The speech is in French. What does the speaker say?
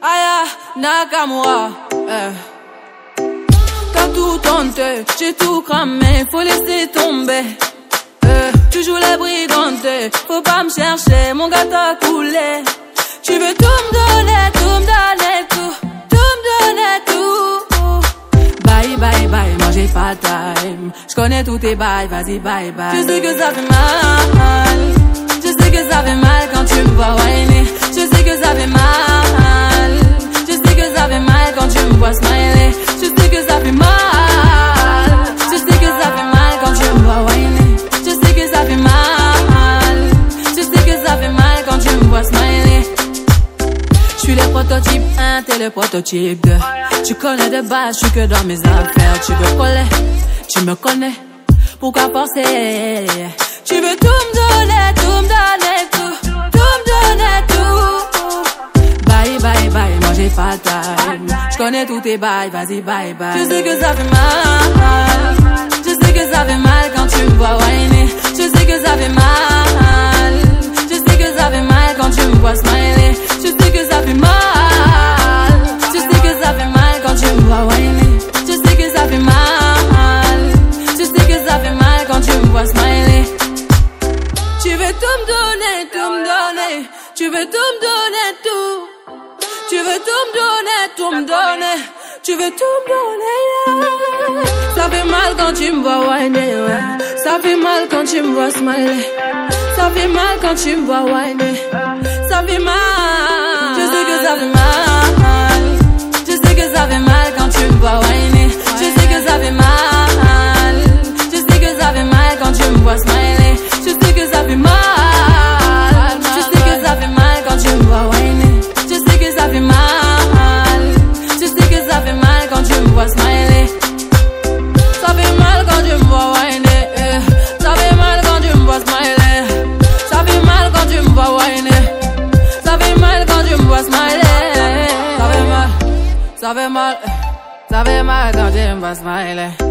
Aya Nakamura. Eh. T'as tout tenté, j'ai tout cramé, faut laisser tomber. Eh. Tu joues la faut pas me chercher, mon gars t'a coulé. Tu veux tout me donner, tout me donner, tout, tout me donner, tout. Bye bye bye, moi j'ai pas time. Je connais tous tes bails, vas-y bye bye. Je sais que ça fait mal, je sais que ça fait mal quand tu me vois whiner. Prototype 1, t'es le prototype 2. Tu connais de base, je suis que dans mes affaires. Tu veux coller, tu me connais. Pourquoi forcer? Tu veux tout me donner, tout me donner, tout, tout me donner, tout. Bye bye bye, moi j'ai pas de. Je connais tous tes bails, vas-y bye bye. Je sais que ça fait mal, donner, tout me donner. Tu veux tout me donner, tout. Tu veux tout me donner, tout me. Tu veux tout me donner. Ça fait mal quand tu me vois whiner, ouais. Ça fait mal quand tu me vois smiler. Ça fait mal quand tu me vois whiner. Smiler. Ça fait mal, ça fait mal, ça fait mal quand tu me vois smiler.